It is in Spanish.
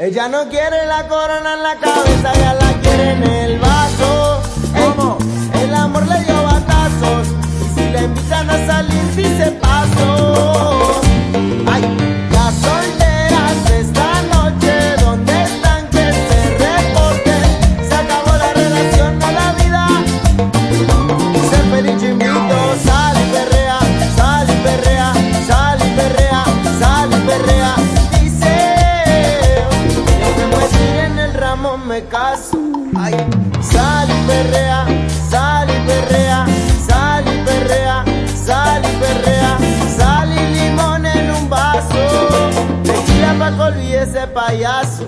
Ella no quiere la corona en la cabeza, ya la quiere en el vaso. ¿Cómo? El amor le dio batazos. Y si le invitan a salir, dice paso. Me caso. Ay, sal y perrea, sal y perrea, sal y perrea, sal y perrea, sal y limón en un vaso. Tequila pa' que olvide ese payaso.